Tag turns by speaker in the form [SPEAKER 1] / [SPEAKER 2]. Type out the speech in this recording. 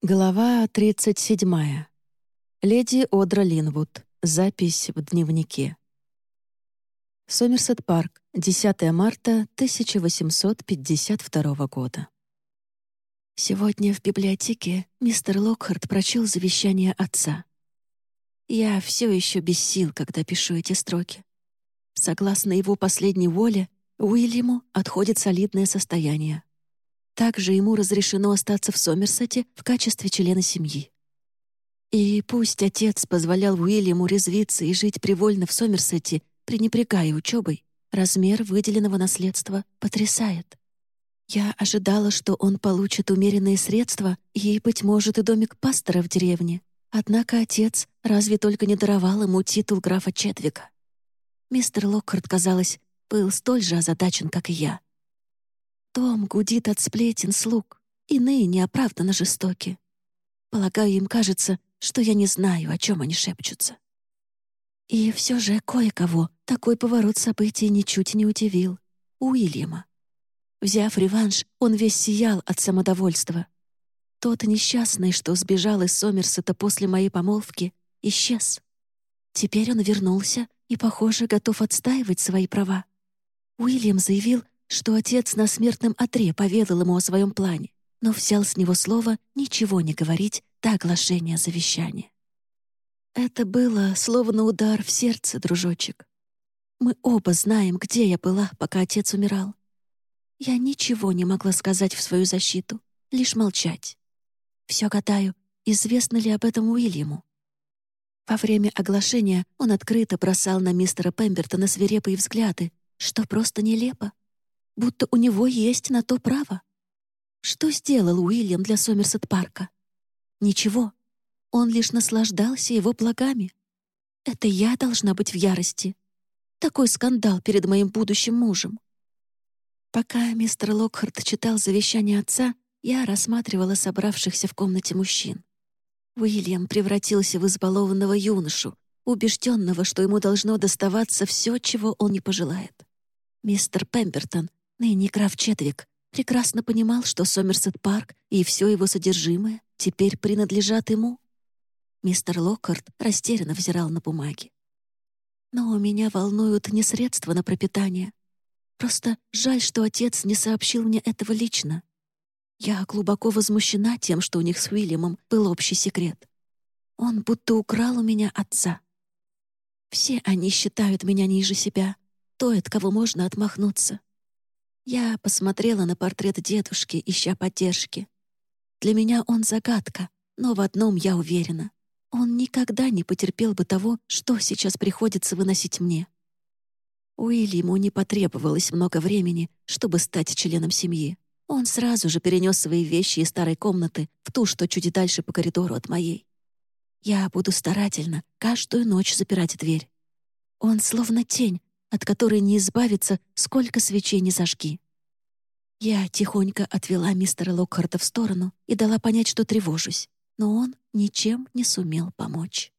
[SPEAKER 1] Глава 37. Леди Одра Линвуд. Запись в дневнике. Сомерсет Парк, 10 марта 1852 года. Сегодня в библиотеке мистер Локхарт прочел завещание отца. Я все еще без сил, когда пишу эти строки. Согласно его последней воле, Уильяму отходит солидное состояние. Также ему разрешено остаться в Сомерсете в качестве члена семьи. И пусть отец позволял Уильяму резвиться и жить привольно в Сомерсете, пренебрегая учебой, размер выделенного наследства потрясает. Я ожидала, что он получит умеренные средства и, быть может, и домик пастора в деревне. Однако отец разве только не даровал ему титул графа Четвика. Мистер Локкарт, казалось, был столь же озадачен, как и я. Дом гудит от сплетен слуг, иные неоправданно жестоки. Полагаю, им кажется, что я не знаю, о чем они шепчутся. И все же кое-кого такой поворот событий ничуть не удивил. Уильяма. Взяв реванш, он весь сиял от самодовольства. Тот несчастный, что сбежал из Сомерсета после моей помолвки, исчез. Теперь он вернулся и, похоже, готов отстаивать свои права. Уильям заявил, что отец на смертном отре поведал ему о своем плане, но взял с него слово ничего не говорить до оглашения завещания. Это было словно удар в сердце, дружочек. Мы оба знаем, где я была, пока отец умирал. Я ничего не могла сказать в свою защиту, лишь молчать. Все гадаю, известно ли об этом Уильяму. Во время оглашения он открыто бросал на мистера Пембертона свирепые взгляды, что просто нелепо будто у него есть на то право. Что сделал Уильям для Сомерсет-парка? Ничего. Он лишь наслаждался его благами. Это я должна быть в ярости. Такой скандал перед моим будущим мужем. Пока мистер Локхарт читал завещание отца, я рассматривала собравшихся в комнате мужчин. Уильям превратился в избалованного юношу, убежденного, что ему должно доставаться все, чего он не пожелает. Мистер Пембертон Ныне граф Четвик прекрасно понимал, что Сомерсет-парк и все его содержимое теперь принадлежат ему. Мистер Локкарт растерянно взирал на бумаги. «Но меня волнуют не средства на пропитание. Просто жаль, что отец не сообщил мне этого лично. Я глубоко возмущена тем, что у них с Уильямом был общий секрет. Он будто украл у меня отца. Все они считают меня ниже себя, той, от кого можно отмахнуться. Я посмотрела на портрет дедушки, ища поддержки. Для меня он загадка, но в одном я уверена. Он никогда не потерпел бы того, что сейчас приходится выносить мне. Уильяму не потребовалось много времени, чтобы стать членом семьи. Он сразу же перенес свои вещи из старой комнаты в ту, что чуть дальше по коридору от моей. Я буду старательно каждую ночь запирать дверь. Он словно тень, от которой не избавиться, сколько свечей не зажги. Я тихонько отвела мистера Локхарта в сторону и дала понять, что тревожусь, но он ничем не сумел помочь.